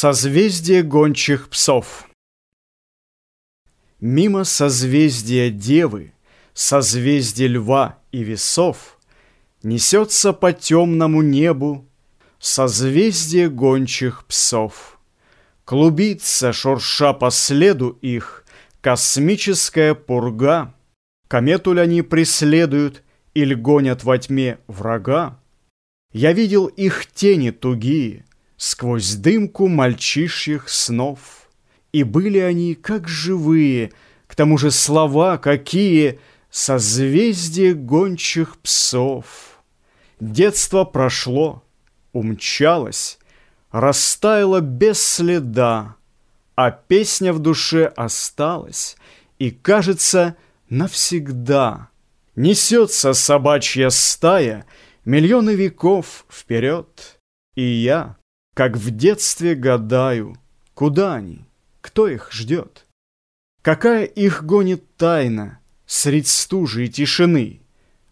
Созвездие гончих псов Мимо созвездия Девы, Созвездия Льва и Весов Несется по темному небу Созвездие гончих псов. Клубится, шурша по следу их, Космическая пурга. Комету ли они преследуют Или гонят во тьме врага? Я видел их тени тугие, сквозь дымку мальчишьих снов. И были они как живые, к тому же слова какие созвездие гончих псов. Детство прошло, умчалось, растаяло без следа, а песня в душе осталась и, кажется, навсегда. Несется собачья стая миллионы веков вперед, и я как в детстве гадаю, куда они, кто их ждет. Какая их гонит тайна средь стужи и тишины?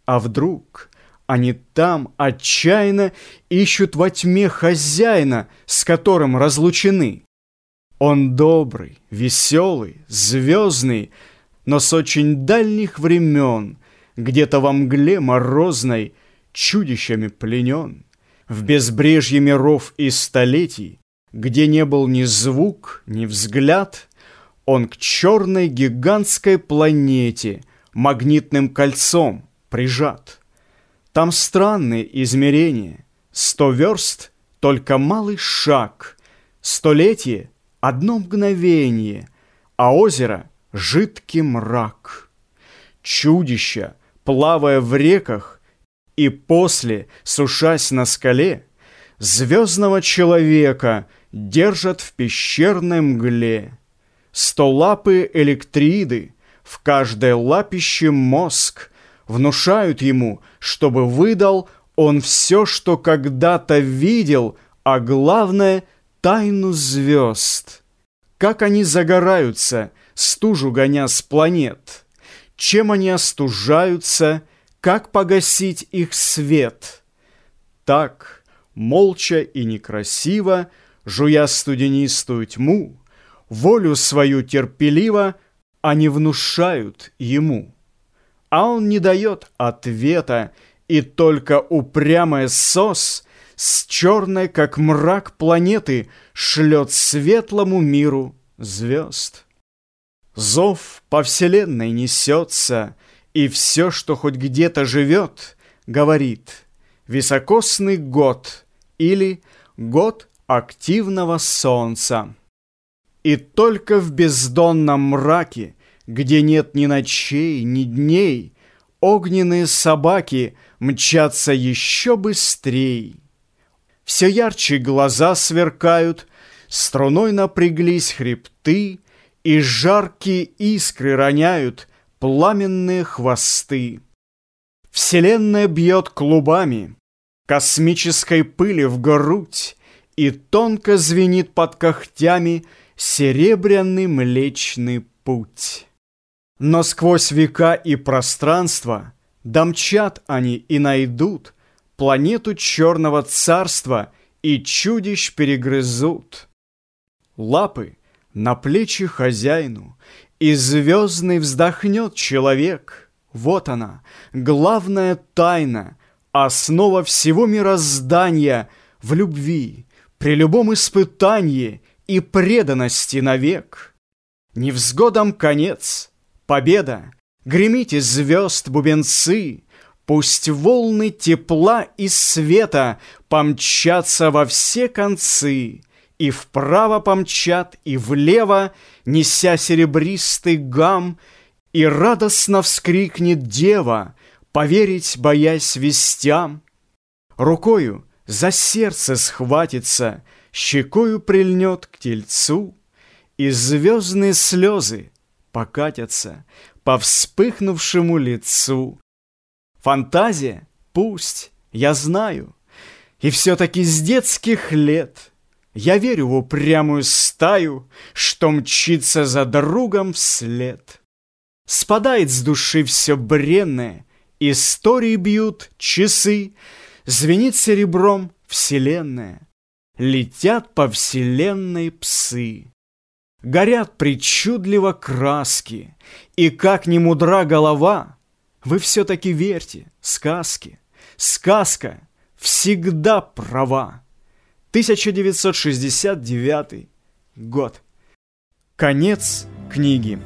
А вдруг они там отчаянно ищут во тьме хозяина, с которым разлучены? Он добрый, веселый, звездный, но с очень дальних времен, где-то во мгле морозной, чудищами пленен в безбрежье миров и столетий, где не был ни звук, ни взгляд, он к черной гигантской планете магнитным кольцом прижат. Там странные измерения, сто верст — только малый шаг, столетие — одно мгновение, а озеро — жидкий мрак. Чудища, плавая в реках, и после, сушась на скале, Звездного человека держат в пещерной мгле. Сто лапы электриды, в каждой лапище мозг, Внушают ему, чтобы выдал он все, что когда-то видел, А главное — тайну звезд. Как они загораются, стужу гоня с планет, Чем они остужаются — как погасить их свет? Так, молча и некрасиво, Жуя студенистую тьму, Волю свою терпеливо Они внушают ему. А он не дает ответа, И только упрямая сос С черной, как мрак планеты, Шлет светлому миру звезд. Зов по вселенной несется — и все, что хоть где-то живет, говорит «Високосный год» или «Год активного солнца». И только в бездонном мраке, где нет ни ночей, ни дней, Огненные собаки мчатся еще быстрей. Все ярче глаза сверкают, струной напряглись хребты, И жаркие искры роняют — пламенные хвосты. Вселенная бьет клубами, космической пыли в грудь, и тонко звенит под когтями серебряный млечный путь. Но сквозь века и пространство домчат они и найдут планету черного царства и чудищ перегрызут. Лапы на плечи хозяину и звездный вздохнет человек. Вот она, главная тайна, основа всего мироздания в любви, при любом испытании и преданности навек. Невзгодам конец, победа, гремите звезд бубенцы, Пусть волны тепла и света помчатся во все концы, и вправо помчат, и влево, неся серебристый гам, и радостно вскрикнет дева, поверить, боясь вестям. Рукою за сердце схватится, щекою прильнет к тельцу, и звездные слезы покатятся по вспыхнувшему лицу. Фантазия? Пусть, я знаю. И все-таки с детских лет — я верю в упрямую стаю, Что мчится за другом вслед. Спадает с души все бренное, Истории бьют часы, Звенит серебром вселенная. Летят по вселенной псы. Горят причудливо краски, И как ни мудра голова, Вы все-таки верьте, сказки. Сказка всегда права. 1969 год. Конец книги.